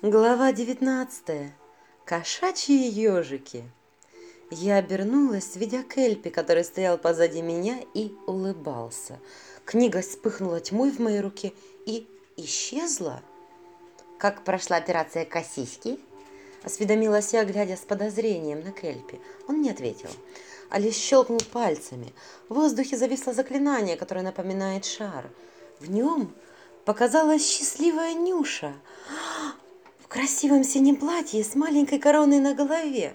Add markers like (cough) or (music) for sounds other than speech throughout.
Глава девятнадцатая. Кошачьи ежики. Я обернулась, видя Кельпи, который стоял позади меня и улыбался. Книга вспыхнула тьмой в моей руке и исчезла. «Как прошла операция косиськи?» Осведомилась я, глядя с подозрением на Кельпи. Он не ответил, а лишь щелкнул пальцами. В воздухе зависло заклинание, которое напоминает шар. В нем показалась счастливая Нюша красивом синем платье с маленькой короной на голове.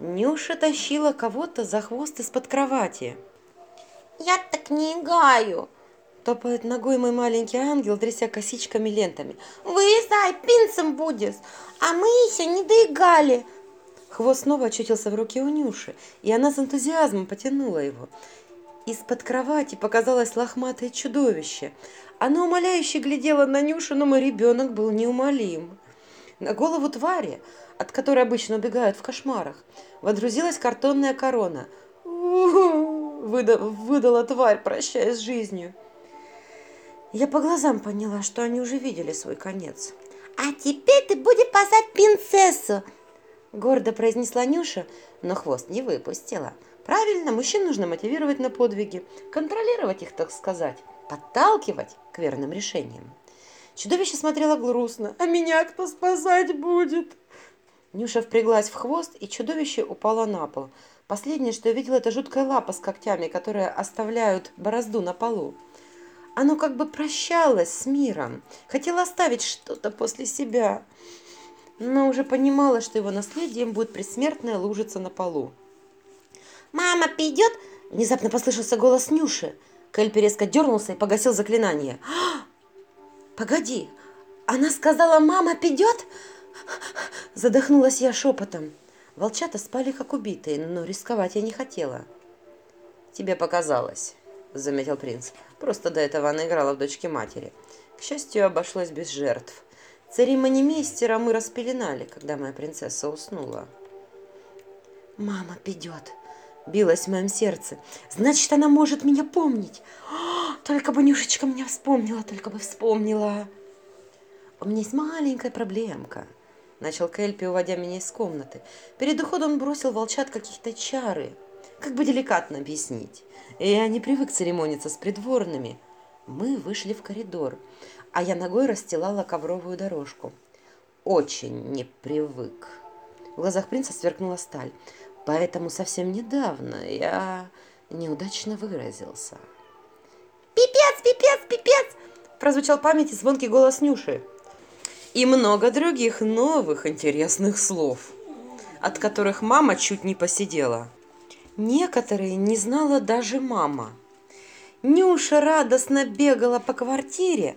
Нюша тащила кого-то за хвост из-под кровати. «Я так не играю!» Топает ногой мой маленький ангел, тряся косичками лентами. «Вылезай, пинцем будешь, а мы еще не доигали!» Хвост снова очутился в руке у Нюши, и она с энтузиазмом потянула его. Из-под кровати показалось лохматое чудовище. Оно умоляюще глядело на Нюшу, но мой ребенок был неумолим. На голову твари, от которой обычно убегают в кошмарах, водрузилась картонная корона. Выда выдала тварь, прощаясь с жизнью. Я по глазам поняла, что они уже видели свой конец. «А теперь ты будешь спасать принцессу!» Гордо произнесла Нюша, но хвост не выпустила. Правильно, мужчин нужно мотивировать на подвиги, контролировать их, так сказать, подталкивать к верным решениям. Чудовище смотрело грустно. «А меня кто спасать будет?» Нюша впряглась в хвост, и чудовище упало на пол. Последнее, что я видела, это жуткая лапа с когтями, которые оставляют борозду на полу. Оно как бы прощалось с миром, хотело оставить что-то после себя, но уже понимало, что его наследием будет предсмертная лужица на полу. «Мама придет?» – внезапно послышался голос Нюши. Кэльпи резко дернулся и погасил заклинание. «Погоди, она сказала, мама придет?» Задохнулась я шепотом. Волчата спали как убитые, но рисковать я не хотела. «Тебе показалось», — заметил принц. «Просто до этого она играла в дочке матери. К счастью, обошлось без жертв. Церемонимейстера мы распеленали, когда моя принцесса уснула». «Мама придет», — билось в моем сердце. «Значит, она может меня помнить. Только бы Нюшечка меня вспомнила, только бы вспомнила. У меня есть маленькая проблемка. Начал Кельпи, уводя меня из комнаты. Перед уходом он бросил волчат какие-то чары. Как бы деликатно объяснить. Я не привык церемониться с придворными. Мы вышли в коридор, а я ногой расстилала ковровую дорожку. Очень не привык. В глазах принца сверкнула сталь. Поэтому совсем недавно я неудачно выразился. «Пипец, пипец, пипец!» Прозвучал в памяти звонкий голос Нюши. И много других новых интересных слов, от которых мама чуть не посидела. Некоторые не знала даже мама. Нюша радостно бегала по квартире,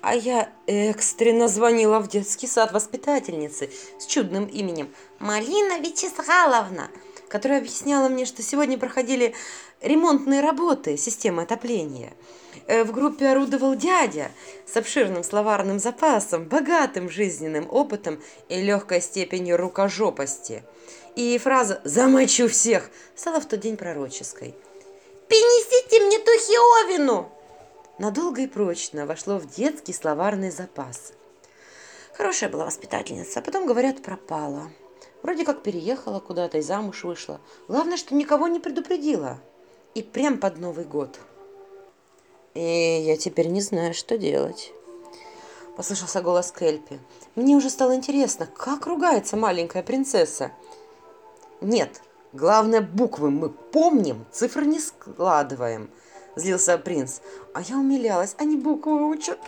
а я экстренно звонила в детский сад воспитательницы с чудным именем Малина Вячеславовна, которая объясняла мне, что сегодня проходили ремонтные работы системы отопления. Э, в группе орудовал дядя с обширным словарным запасом, богатым жизненным опытом и легкой степенью рукожопости. И фраза «замочу всех» стала в тот день пророческой. «Принесите мне ту хиовину!» Надолго и прочно вошло в детский словарный запас. Хорошая была воспитательница, а потом, говорят, пропала. Вроде как переехала куда-то и замуж вышла. Главное, что никого не предупредила. И прям под Новый год. И я теперь не знаю, что делать. Послышался голос Кельпи. Мне уже стало интересно, как ругается маленькая принцесса. Нет, главное, буквы мы помним, цифры не складываем. Злился принц. А я умилялась, они буквы учат.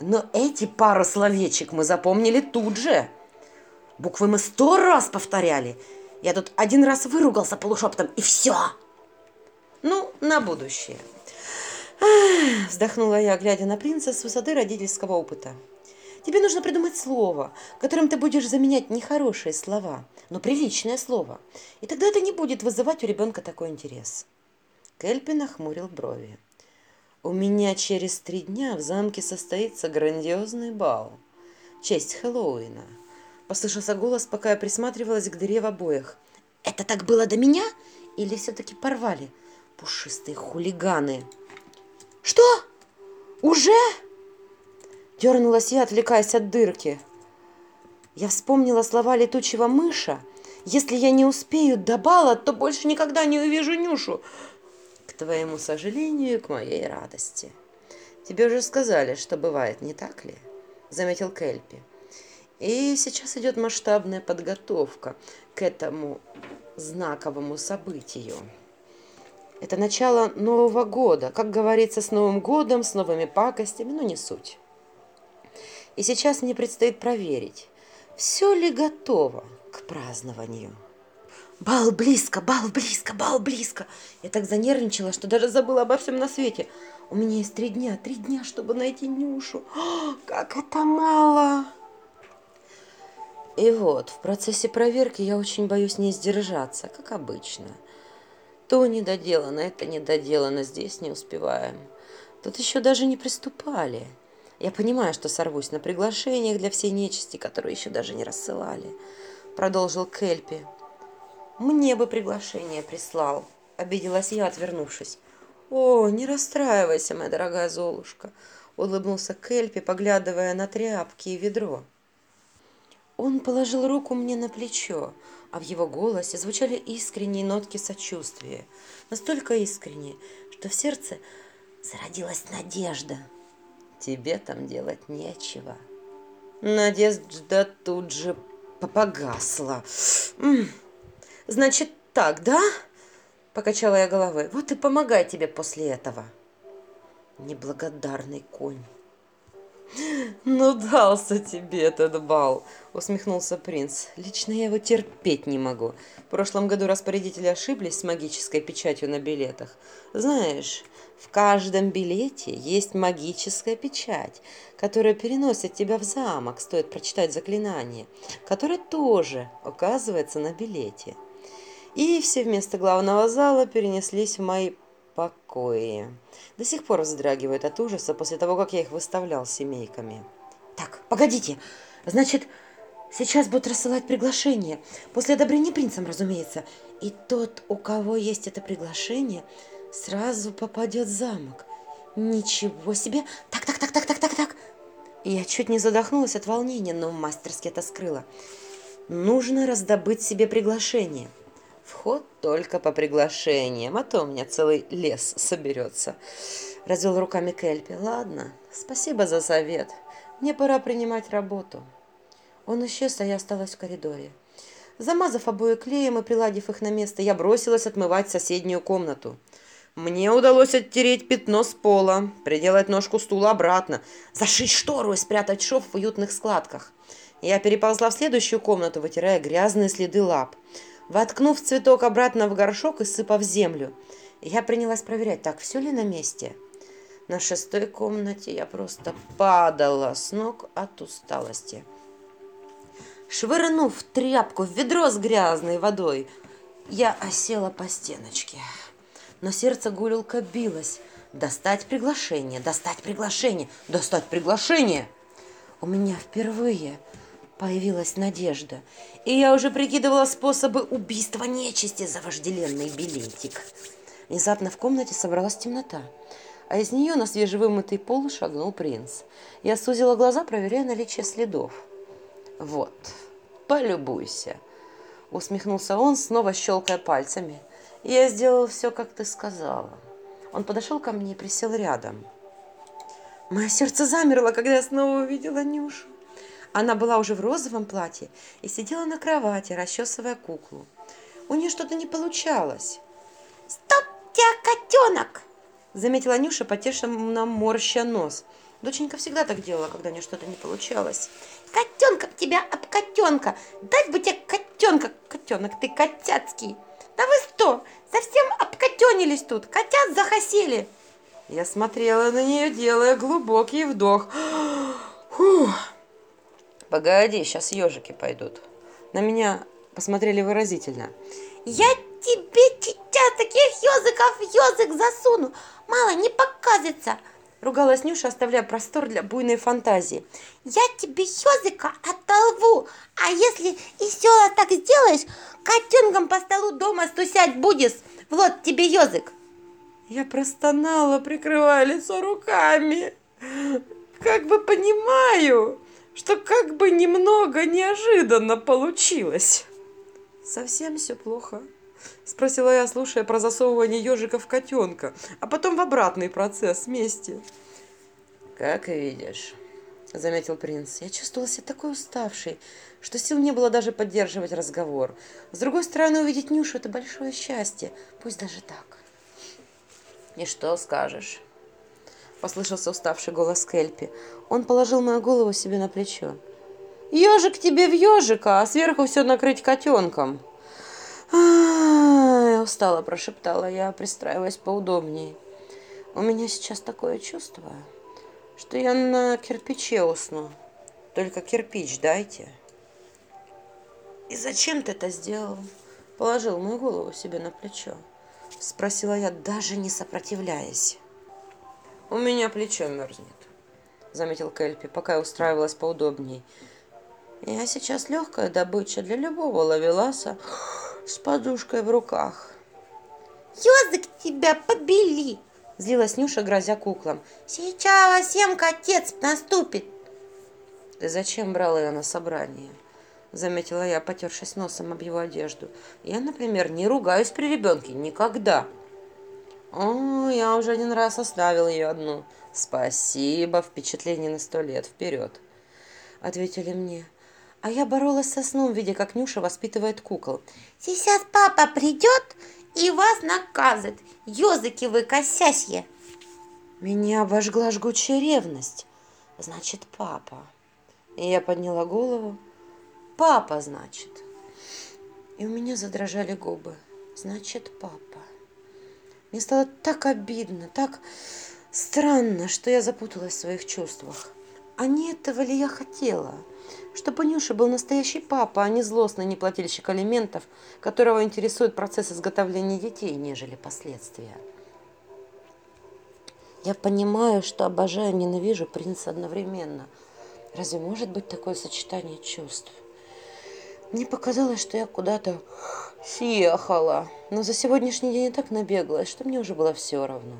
Но эти пару словечек мы запомнили тут же. Буквы мы сто раз повторяли. Я тут один раз выругался полушепотом, и все. Ну, на будущее. Ах, вздохнула я, глядя на принца с высоты родительского опыта. Тебе нужно придумать слово, которым ты будешь заменять нехорошие слова, но приличное слово. И тогда это не будет вызывать у ребенка такой интерес. Кельпи нахмурил брови. У меня через три дня в замке состоится грандиозный бал. честь Хэллоуина. Послышался голос, пока я присматривалась к дыре в обоях. Это так было до меня? Или все-таки порвали? Пушистые хулиганы. Что? Уже? Дернулась я, отвлекаясь от дырки. Я вспомнила слова летучего мыша. Если я не успею до бала, то больше никогда не увижу Нюшу. К твоему сожалению, к моей радости. Тебе уже сказали, что бывает, не так ли? Заметил Кельпи. И сейчас идет масштабная подготовка к этому знаковому событию. Это начало Нового года. Как говорится, с Новым годом, с новыми пакостями, но не суть. И сейчас мне предстоит проверить, все ли готово к празднованию. Бал близко, бал близко, бал близко. Я так занервничала, что даже забыла обо всем на свете. У меня есть три дня, три дня, чтобы найти Нюшу. О, как это мало! И вот, в процессе проверки я очень боюсь не сдержаться, как обычно. То недоделано, это недоделано, здесь не успеваем. Тут еще даже не приступали. Я понимаю, что сорвусь на приглашениях для всей нечисти, которые еще даже не рассылали. Продолжил Кельпи. Мне бы приглашение прислал. Обиделась я, отвернувшись. О, не расстраивайся, моя дорогая Золушка. Улыбнулся Кельпи, поглядывая на тряпки и ведро. Он положил руку мне на плечо, а в его голосе звучали искренние нотки сочувствия. Настолько искренние, что в сердце зародилась надежда. Тебе там делать нечего. Надежда тут же погасла. Значит так, да? Покачала я головой. Вот и помогай тебе после этого. Неблагодарный конь. «Ну, дался тебе этот бал!» – усмехнулся принц. «Лично я его терпеть не могу. В прошлом году распорядители ошиблись с магической печатью на билетах. Знаешь, в каждом билете есть магическая печать, которая переносит тебя в замок, стоит прочитать заклинание, которое тоже оказывается на билете. И все вместо главного зала перенеслись в мои покои. До сих пор вздрагивают от ужаса после того, как я их выставлял семейками. Так, погодите. Значит, сейчас будут рассылать приглашение. После одобрения принцем, разумеется. И тот, у кого есть это приглашение, сразу попадет в замок. Ничего себе. Так, так, так, так, так, так, так. Я чуть не задохнулась от волнения, но мастерски это скрыла. Нужно раздобыть себе приглашение. Вход только по приглашениям, а то у меня целый лес соберется. Развел руками Кельпи. Ладно, спасибо за совет. Мне пора принимать работу. Он исчез, а я осталась в коридоре. Замазав обои клеем и приладив их на место, я бросилась отмывать соседнюю комнату. Мне удалось оттереть пятно с пола, приделать ножку стула обратно, зашить штору и спрятать шов в уютных складках. Я переползла в следующую комнату, вытирая грязные следы лап. Воткнув цветок обратно в горшок и сыпав землю, я принялась проверять, так все ли на месте. На шестой комнате я просто падала с ног от усталости. Швырнув тряпку в ведро с грязной водой, я осела по стеночке. Но сердце гулюлка билось. Достать приглашение, достать приглашение, достать приглашение. У меня впервые появилась надежда, и я уже прикидывала способы убийства нечисти за вожделенный билетик. Внезапно в комнате собралась темнота, а из нее на свежевымытый пол шагнул принц. Я сузила глаза, проверяя наличие следов. «Вот, полюбуйся!» Усмехнулся он, снова щелкая пальцами. «Я сделал все, как ты сказала». Он подошел ко мне и присел рядом. Мое сердце замерло, когда я снова увидела Нюшу. Она была уже в розовом платье и сидела на кровати, расчесывая куклу. У нее что-то не получалось. «Стоп, тебя котенок!» Заметила Нюша, потешенно морща нос. Доченька всегда так делала, когда у нее что-то не получалось. «Котенка тебя об котенка! Дать бы тебе котенка! Котенок, ты котяцкий! Да вы что, совсем обкотенились тут? Котят захосели!» Я смотрела на нее, делая глубокий вдох. (gasps) Фух. Погоди, сейчас ежики пойдут. На меня посмотрели выразительно. Я тебе сейчас таких ежиков ежик засуну. Мало не показывается. Ругалась Нюша, оставляя простор для буйной фантазии. Я тебе ежика оторву. А если и все так сделаешь, котенком по столу дома стусять будешь. Вот тебе ежик. Я простонала, прикрывая лицо руками. Как бы понимаю, что как бы немного неожиданно получилось. Совсем все плохо. Спросила я, слушая про засовывание ежика в котенка, а потом в обратный процесс вместе. Как видишь, заметил принц. Я чувствовала себя такой уставшей, что сил не было даже поддерживать разговор. С другой стороны, увидеть Нюшу – это большое счастье, пусть даже так. «И что скажешь?» – послышался уставший голос Кельпи. Он положил мою голову себе на плечо. «Ежик тебе в ежика, а сверху все накрыть котенком». «Ай!» – устало прошептала я, пристраиваясь поудобнее. «У меня сейчас такое чувство, что я на кирпиче усну. Только кирпич дайте». «И зачем ты это сделал?» Положил мою голову себе на плечо. Спросила я, даже не сопротивляясь. «У меня плечо мерзнет», — заметил Кельпи, пока я устраивалась поудобней. «Я сейчас легкая добыча для любого лавеласа с подушкой в руках». «Язык тебя побели!» — злилась Нюша, грозя куклам. «Сейчас всем котец наступит!» «Ты зачем брал ее на собрание?» заметила я, потершись носом об его одежду. Я, например, не ругаюсь при ребенке никогда. О, я уже один раз оставил ее одну. Спасибо, впечатление на сто лет вперед. Ответили мне. А я боролась со сном, видя, как Нюша воспитывает кукол. Сейчас папа придет и вас наказывает. Языки вы косясье. Меня обожгла жгучая ревность. Значит, папа. И я подняла голову Папа, значит. И у меня задрожали губы. Значит, папа. Мне стало так обидно, так странно, что я запуталась в своих чувствах. А не этого ли я хотела? Чтобы Нюша был настоящий папа, а не злостный неплательщик алиментов, которого интересует процесс изготовления детей, нежели последствия. Я понимаю, что обожаю и ненавижу принца одновременно. Разве может быть такое сочетание чувств? Мне показалось, что я куда-то съехала, но за сегодняшний день я так набегалась, что мне уже было все равно.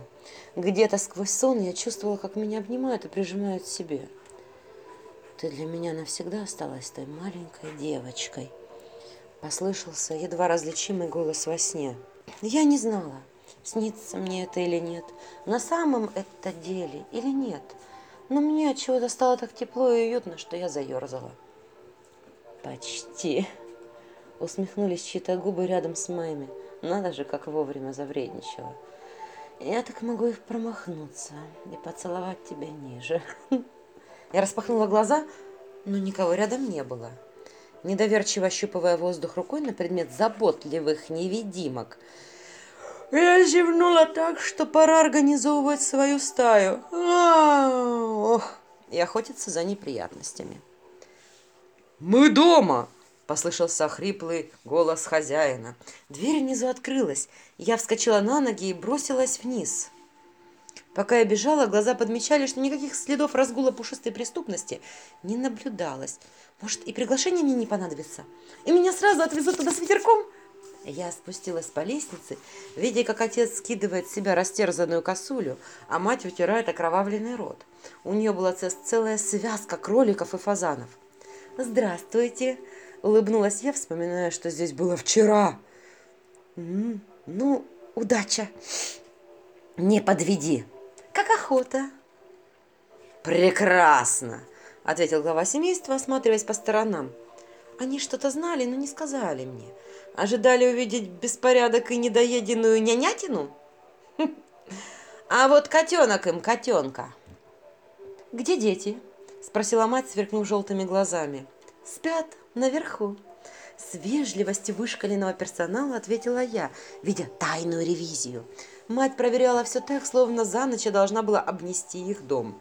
Где-то сквозь сон я чувствовала, как меня обнимают и прижимают к себе. Ты для меня навсегда осталась той маленькой девочкой. Послышался едва различимый голос во сне. Я не знала, снится мне это или нет, на самом это деле или нет. Но мне от чего-то стало так тепло и уютно, что я заерзала. Почти. Усмехнулись чьи-то губы рядом с моими. Надо же, как вовремя завредничала. Я так могу их промахнуться и поцеловать тебя ниже. Я распахнула глаза, но никого рядом не было. Недоверчиво ощупывая воздух рукой на предмет заботливых невидимок, я зевнула так, что пора организовывать свою стаю. И охотиться за неприятностями. «Мы дома!» – послышался хриплый голос хозяина. Дверь внизу открылась. Я вскочила на ноги и бросилась вниз. Пока я бежала, глаза подмечали, что никаких следов разгула пушистой преступности не наблюдалось. Может, и приглашение мне не понадобится? И меня сразу отвезут туда с ветерком? Я спустилась по лестнице, видя, как отец скидывает с себя растерзанную косулю, а мать вытирает окровавленный рот. У нее была целая связка кроликов и фазанов. «Здравствуйте!» – улыбнулась я, вспоминая, что здесь было вчера. «Ну, удача!» «Не подведи!» «Как охота!» «Прекрасно!» – ответил глава семейства, осматриваясь по сторонам. Они что-то знали, но не сказали мне. Ожидали увидеть беспорядок и недоеденную нянятину? (laughs) А вот котенок им, котенка. Где дети? Спросила мать, сверкнув желтыми глазами. Спят наверху. С вежливостью вышкаленного персонала ответила я, видя тайную ревизию. Мать проверяла все так, словно за ночь должна была обнести их дом.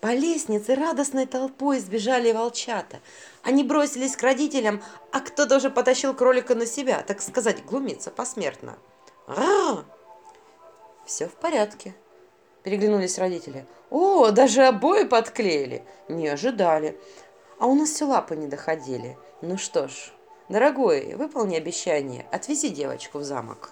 По лестнице радостной толпой сбежали волчата. Они бросились к родителям, а кто-то уже потащил кролика на себя, так сказать, глумиться посмертно. а Все в порядке, переглянулись родители. О, даже обои подклеили. Не ожидали. А у нас все лапы не доходили. Ну что ж, дорогой, выполни обещание, отвези девочку в замок.